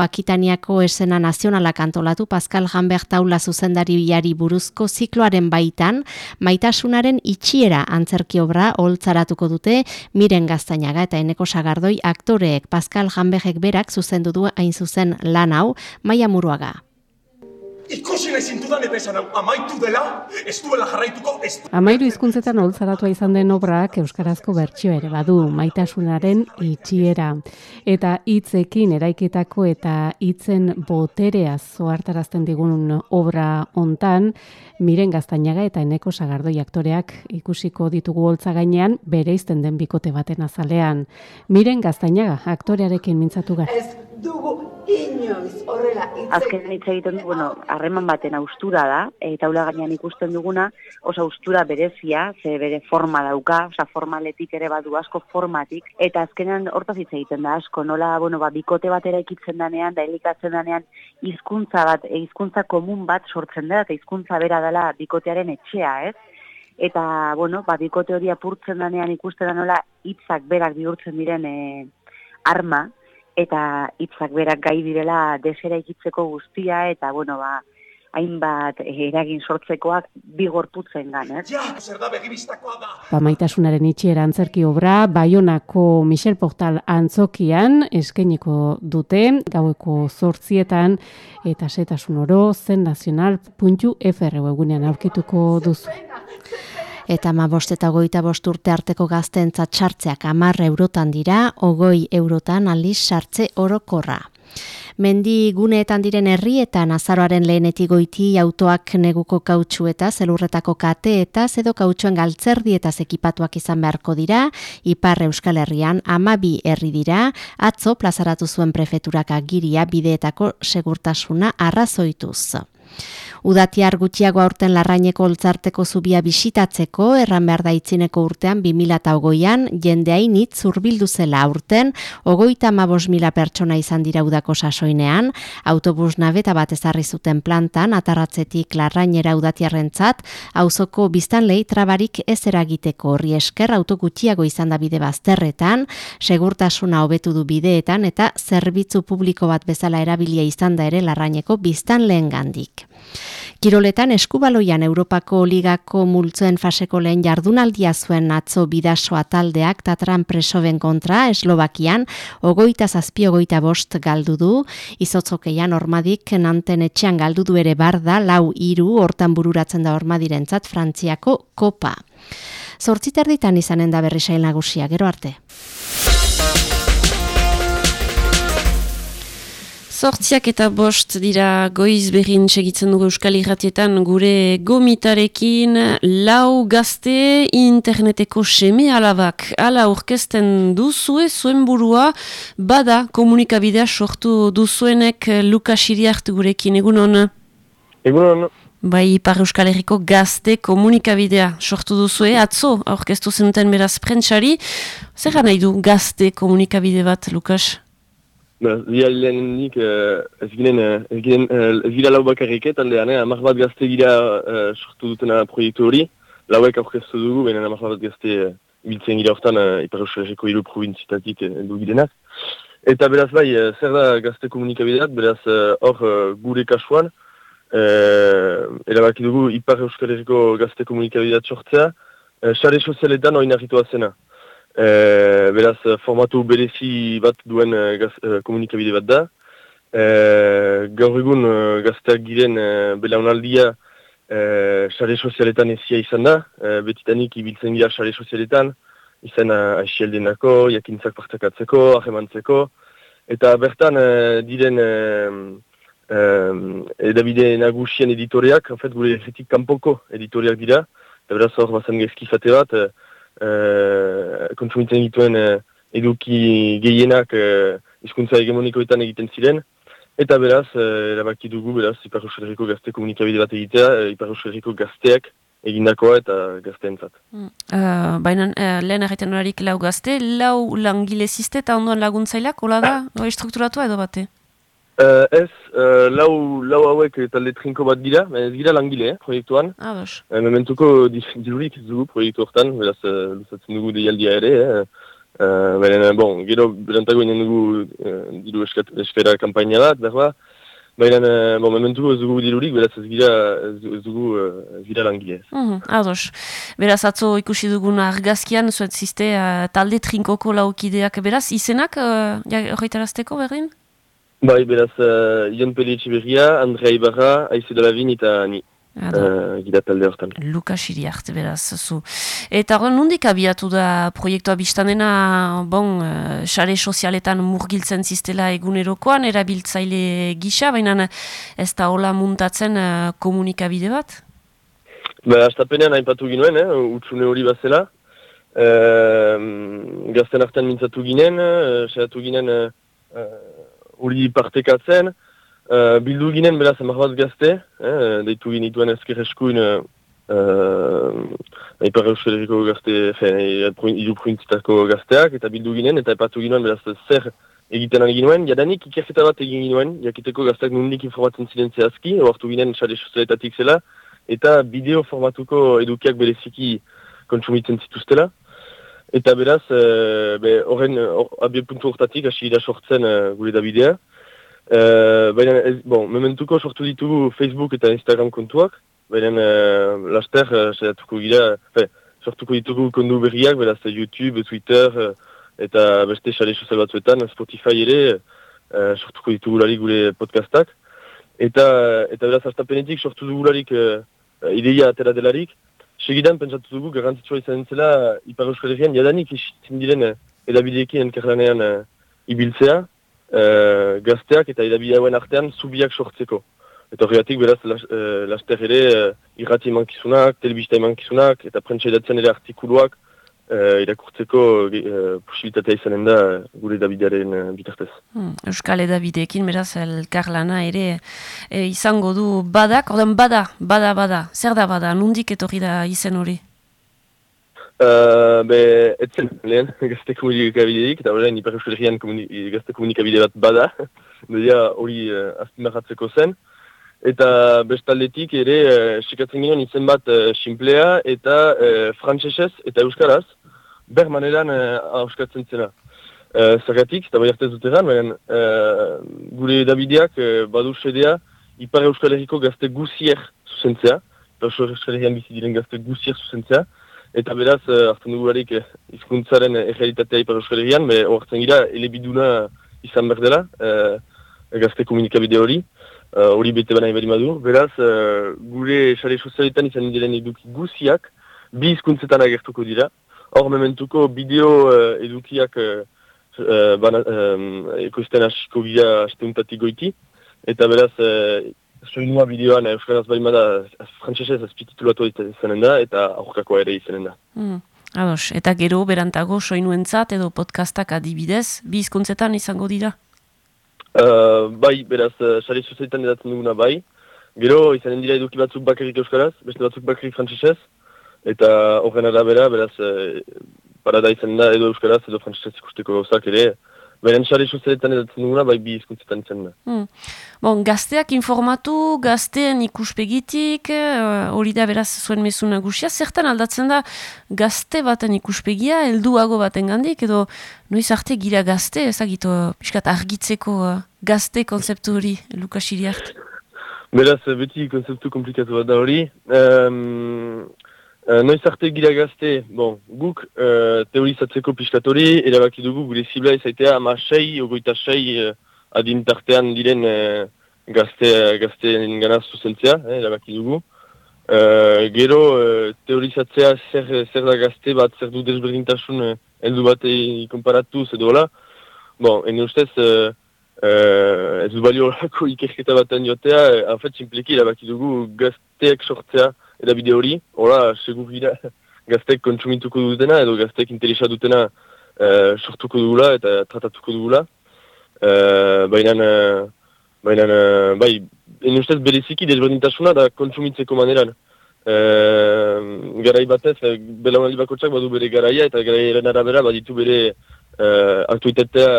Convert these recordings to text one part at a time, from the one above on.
Akitaniako esena nazionala kantolatu Pascal Janber taula zuzendari biari buruzko zikloaren baitan, maitasunaren itxiera antzerki obra holtzaratuko dute miren gaztainaga eta eneko sagardoi aktoreek Pascal Janberek berak zuzendu du hain zuzen lan hau, maia muruaga. Ikusi nahi zintudan eta esan amaitu dela, ez duela jarraituko, ez du... Amairu hizkuntzetan holtzaratua izan den obrak Euskarazko bertsio ere badu, maitasunaren itxiera. Eta hitzekin eraikitako eta hitzen boterea zoartarazten digun obra hontan, miren gaztainaga eta eneko sagardoi aktoreak ikusiko ditugu holtza gainean bere izten den bikote baten azalean. Miren gaztainaga aktorearekin mintzatu gara. Ez dugu inoiz horrela hitz Azken hitz egiten du, bueno, harreman baten austura da, eta ula gainean ikusten duguna, osa austura berezia, ze bere forma dauka, osa formaletik ere badu asko formatik, eta azkenean hortaz hitz egiten da asko, nola, bueno, ba, bikote batera ikitzen danean, da elikatzen danean, hizkuntza bat, e, hizkuntza komun bat sortzen da, eta hizkuntza bera dela bikotearen etxea, ez? Eta, bueno, ba, bikote hori apurtzen danean ikusten da nola hitzak berak bihurtzen diren e, arma, eta hitzak berak gai direla desera ikitzeko guztia, eta, bueno, ba, hainbat eh, eragin sortzekoak bigortutzen gan, ez? Ja, zer da begibistakoa da. Ba, maitasunaren itxiera antzerki obra, Baionako Michel Portal antzokian eskainiko dute, gaueko zortzietan, eta setasun oro, zen nazional.fr webunean aurkituko duzu. Eta ma bost eta goita bost urte arteko gaztentzat sartzeak amarre eurotan dira, ogoi eurotan aldiz sartze orokorra. Mendi guneetan diren herrietan azaroaren lehenetik goiti autoak neguko kautxu eta zelurretako kate eta zedo kautxuen galtzerdi eta ekipatuak izan beharko dira, Ipar Euskal Herrian amabi herri dira, atzo plazaratu zuen prefeturak agiria bideetako segurtasuna arrazoituz. Udatiar gutxiago aurten larraineko oltzarteko zubia bisitatzeko, erran behar da urtean 2008an, jende hainit zurbildu zela aurten, ogoita mabos mila pertsona izan dira udako sasoinean, autobus nabeta bat ezarri zuten plantan, atarratzetik larrainera udatiarrentzat, auzoko biztan lehi trabarik ez eragiteko horri esker auto gutxiago izan da bide bazterretan, segurtasuna hobetu du bideetan eta zerbitzu publiko bat bezala erabilia izan da ere larraineko biztan lehen gandik. Kiroletan eskubaloian Europako ligako multzoen faseko lehen jardunaldia zuen atzo bidasoa taldeak tatran presoben kontra Eslovakian ogoita zazpi ogoita bost galdu du, izotzokeian ormadik nanten etxean galdu du ere barda lau iru hortan bururatzen da ormadirentzat Frantziako kopa. Zortziterditan izanen da berri sail nagusia, gero arte. Zortziak eta bost dira goiz behin segitzen dugu Euskal Irratietan gure gomitarekin lau gazte interneteko seme alabak. Ala orkesten duzue zuen burua bada komunikabidea sortu duzuenek Lukas Iriart gurekin egun hona. Egun hona. Bai, Ipar Euskal Herriko gazte komunikabidea sortu duzue, atzo, aurkeztu zenuten beraz prentsari. Zer nahi du gazte komunikabide bat, Lukas? Ba, Zia lehenik uh, ez ginen, uh, ez ginen, uh, ez gira lau bakarrik taldean, eh? amak bat gazte gira uh, sortu dutena proiektu hori, lauek aurkeztu dugu, baina amak bat gazte uh, biltzen gira hortan uh, Ipar Euskal Herriko hiru provintzitatik uh, du girenak. Eta beraz bai, uh, zer da gazte komunikabideak, beraz hor uh, gure kasuan, uh, erabaki dugu Ipar Euskal Herriko gazte komunikabideak sortzea, uh, sare sozialetan hori zena. E, beraz, formatu berezi bat duen e, gaz, e, komunikabide bat da. E, gaur egun e, gazteak giren e, belaunaldia sare sozialetan ezia izan da. E, betitanik ibiltzen gira sare sozialetan, izan aixieldenako, jakintzak partakatzeko, ahemantzeko. Eta bertan e, diren e, e, edabide nagusien editoreak, en fait, gure erretik kanpoko editoreak dira. Eta beraz, hor bazen gezkifate bat, uh, kontsumitzen dituen uh, eduki gehienak uh, izkuntza hegemonikoetan egiten ziren. Eta beraz, uh, erabaki dugu, beraz, Ipar Euskal gazte komunikabide bat egitea, uh, Ipar Euskal gazteak egindakoa eta gazteentzat. Mm. Uh, Baina uh, lehen erretan horarik lau gazte, lau langile ziste eta ondoan laguntzaileak, hola da, oi strukturatu edo bate? Uh, ez, uh, lau, lau hauek talde trinko bat dira, ez gira langile, eh, proiektuan. Ah, bos. Uh, mementuko dirurik dugu proiektu hortan, beraz, uh, luzatzen dugu deialdia ere, eh. Uh, Baina, bon, gero berantago inen dugu uh, diru eskera kampaina bat, berba. Baina, uh, bon, mementu ez dugu dirurik, beraz ez gira, ez dugu uh, gira langile. Mm ados. Beraz, atzo ikusi dugun argazkian, zuet ziste, uh, talde trinkoko laukideak, beraz, izenak, uh, horretarazteko berdin? Bai, beraz, uh, Ion Peli Etxiberria, Andrea Ibarra, la Vin eta ni. Uh, gira talde hortan. Lukas Iriart, beraz, zu. Eta hori, nondik abiatu da proiektua biztanena, bon, uh, xare sozialetan murgiltzen ziztela egunerokoan, erabiltzaile gisa, baina ez da hola muntatzen uh, komunikabide bat? Ba, astapenean hainpatu ginoen, eh, utxune hori bazela. Uh, gazten artean mintzatu ginen, uh, ginen hori partekatzen, Uh, bildu ginen beraz amak bat gazte, eh, deitu ginituen ezker eskuin uh, Ipar Euskal Herriko gazte, idu provintzitako gazteak, eta bildu ginen, eta epatu ginen beraz zer egiten ari ginoen, jadanik ikerketa bat egin ginoen, jakiteko gazteak nundik informatzen ziren zehazki, oartu ginen xare sozialetatik zela, eta bideo formatuko edukiak bereziki kontsumitzen zituztela. Eta beraz, horren uh, abie puntu hortatik, hasi da sortzen uh, gure da bidea. Uh, baina, ez, bon, mementuko sortu ditugu Facebook eta Instagram kontuak, baina uh, laster, uh, gira, fe, sortuko ditugu kondu berriak, beraz YouTube, Twitter, uh, eta beste xale sozial batzuetan, Spotify ere, uh, sortuko ditugu larik gure podcastak. Eta, eta beraz, astapenetik sortu dugu larik uh, ideia atera delarik, segidan pentsatu dugu garantitua izan zela Ipar Euskal Herrian, jadanik isitzen diren edabideekin enkerlanean uh, ibiltzea, uh, gazteak eta idabideauen artean zubiak sortzeko. Eta horregatik beraz las, uh, laster ere uh, irrati emankizunak, telebista emankizunak eta prentsa ere artikuluak uh, irakurtzeko uh, posibilitatea izanen da gure edabidearen uh, bitartez. Hmm, Euskal edabideekin beraz elkarlana ere izango du badak, ordan bada, bada, bada, zer da bada, nundik etorri da izen hori? Uh, be, etzen lehen gazte komunikabideik, eta horrein Ipar Euskal Herrian gazte komunikabide bat bada, bedia hori uh, azpimarratzeko zen. Eta bestaldetik ere, uh, sekatzen ginen izen bat uh, simplea eta uh, frantsesez eta euskaraz, ber maneran uh, auskatzen zena. Uh, zagatik, eta bai hartez dut egan, uh, gure Davideak uh, badu sedea Ipar Euskal Herriko gazte guzier zuzentzea, Ipar Euskal Herrian bizi diren gazte guzier zuzentzea, Eta beraz, uh, hartzen dugu barik uh, izkuntzaren egeritatea Ipar Euskal Herrian, be horretzen gira, elebiduna izan behar dela, uh, gazte komunikabide hori, hori uh, bete baina iberi madu. Beraz, uh, gure xare sozialetan izan diren eduki guziak, bi izkuntzetan agertuko dira. Hor mementuko bideo uh, edukiak uh, uh, um, ekoizten hasiko gira asteuntatik goiti. Eta beraz, soinua bideoan euskaraz bari bada frantzesez azpititulatu izanen da eta aurkakoa ere izanen da. Mm. Ados, eta gero berantago soinuentzat edo podcastak adibidez, bi izkuntzetan izango dira? Uh, bai, beraz, uh, sozialitan edatzen duguna bai. Gero izanen dira eduki batzuk bakarrik euskaraz, beste batzuk bakarrik frantzesez. Eta horren arabera, beraz, uh, parada izanen da edo euskaraz edo frantzesez ikusteko gauzak ere, Beren sari sozialetan edatzen duguna, bai bi izkuntzetan izan da. Hmm. Bon, gazteak informatu, gazteen ikuspegitik, uh, hori da beraz zuen mesu nagusia, zertan aldatzen da gazte baten ikuspegia, helduago baten gandik, edo noiz arte gira gazte, ezagito, piskat argitzeko uh, gazte konzeptu hori, Lukas Iriart? Beraz, beti konzeptu komplikatu bat da hori. Um, Uh, noiz arte gira gazte, bon, guk uh, teorizatzeko piskatori, erabaki dugu gure zibla izaitea ama sei, ogoita sei uh, adintartean diren uh, gazte, gazte ganaz zuzentzea, eh, erabaki dugu. Uh, gero uh, teorizatzea zer, zer da gazte bat, zer du desberdintasun uh, eldu bat ikonparatu zedo hola. Bon, ene ustez, uh, uh, ez du balio horako ikerketa baten jotea, uh, fait, simpleki erabaki dugu gazteak sortzea, eta bide hori, hola, segur gira, gaztek kontsumituko dutena, edo gaztek interesa dutena uh, sortuko dugula eta tratatuko dugula. Uh, baina, uh, baina, uh, bai, en ustez bereziki desberdintasuna da kontsumitzeko maneran. Uh, garai batez, uh, belaunaldi bakotxak badu bere garaia eta garaiaren arabera baditu bere uh, aktuitatea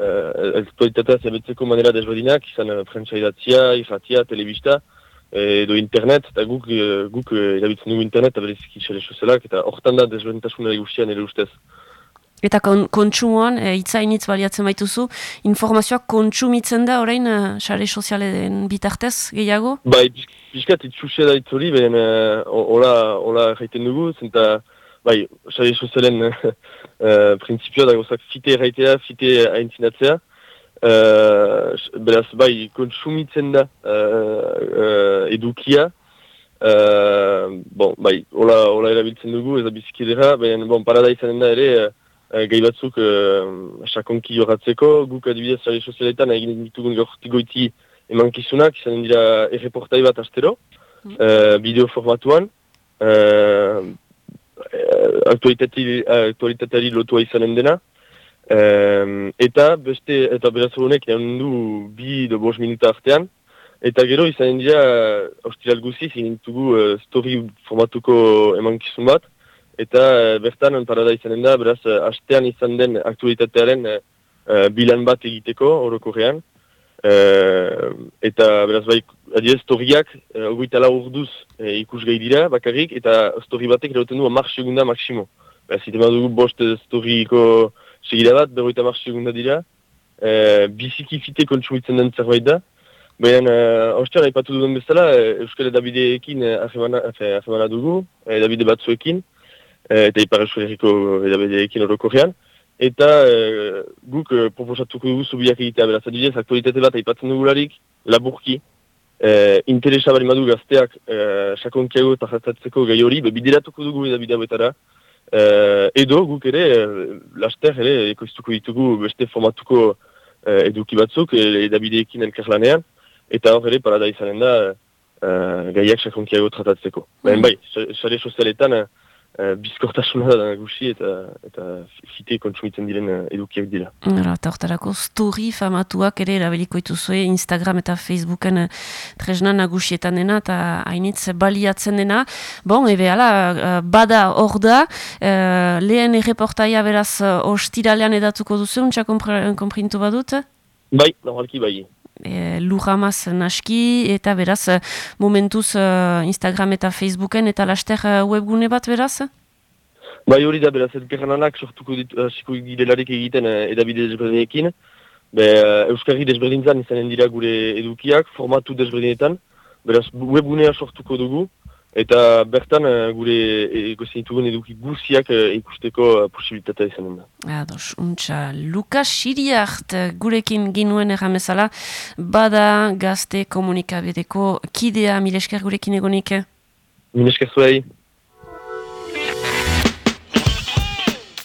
uh, aktuitatea zebetzeko manera desberdinak, izan uh, frantza idatzia, irratia, telebista, edo internet, eta guk, e, guk e, erabiltzen dugu internet, eta bereziki xale sozialak, eta horretan da desbentasun ere guztian ere ustez. Eta kon, kontsumoan, e, itzainitz baliatzen baituzu, informazioak kontsumitzen da orain sare sozialen bitartez gehiago? Bai, pixkat itxusia da itzori, behen hola, hola jaiten dugu, zenta, bai, sare sozialen uh, prinsipioa da gozak fite erraitea, fite aintzinatzea, uh, beraz, bai, kontsumitzen da uh, edukia, Uh, bon, bai, hola, hola erabiltzen dugu, ez da biziki dira, ben, bon, parada izanen da ere, uh, gai batzuk uh, sakonki jorratzeko, guk adibidez sare sozialetan egin ditugun gaurti goiti emankizunak, izanen dira erreportai bat astero, mm. uh, bideo formatuan, uh, aktualitateari lotua izanen dena, eta beste, eta beraz honek, du bi do bos minuta artean, Eta gero izan dira, austiral guzi, zinintugu uh, story formatuko emankizun bat. Eta uh, bertan, parada izanen da, beraz, uh, astean izan den aktualitatearen uh, bilan bat egiteko, orokorrean. Uh, eta beraz, bai, adiez, storiak, uh, ogoita la urduz uh, ikus gai dira, bakarrik, eta story batek erauten du amar segunda maksimo. Beraz, ite dugu bost storyko segira bat, berroita amar segunda dira. Uh, biziki fite kontsumitzen den zerbait da. Baina, uh, ostean, haipatu duen bezala, uh, Euskal Edabideekin uh, ahemana dugu, edabide batzuekin, uh, eta Ipar Euskal Herriko Edabideekin orokorrean. Eta uh, guk uh, proposatuko dugu zubiak egitea, beraz, adibidez, aktualitate bat haipatzen dugularik, laburki, uh, interesa bari madu gazteak uh, sakonkiago eta jatatzeko gai hori, bideratuko dugu edabide betara, edo guk ere, uh, laster ere, ekoiztuko ditugu beste formatuko uh, eduki batzuk, edabideekin elkarlanean, eta hor ere parada izanen da uh, gaiak sakonkiago tratatzeko. Mm. bai, sare sozialetan uh, bizkortasuna da nagusi eta, eta fite kontsumitzen diren uh, edukiak dira. Hala, eta hortarako story famatuak ere erabiliko ituzue Instagram eta Facebooken tresna nagusietan dena eta hainitz baliatzen dena. Bon, ebe, ala, bada hor da, uh, lehen erreportaia beraz ostiralean edatuko duzu, untsa komprintu badut? Bai, normalki bai e, lujamaz naski eta beraz momentuz uh, Instagram eta Facebooken eta laster uh, webgune bat beraz? Bai hori da beraz elkerrananak sortuko ditu direlarik egiten edabide desberdinekin. Be, Euskarri desberdintzan izanen dira gure edukiak, formatu desberdinetan. Beraz webgunea sortuko dugu. Eta bertan uh, gure egozen ditugun eduki guziak uh, ikusteko posibilitatea izanen da. Ados, untxa, Lukas Siriart gurekin ginuen erramezala, bada gazte komunikabedeko kidea milesker gurekin egonik? Milesker zuei.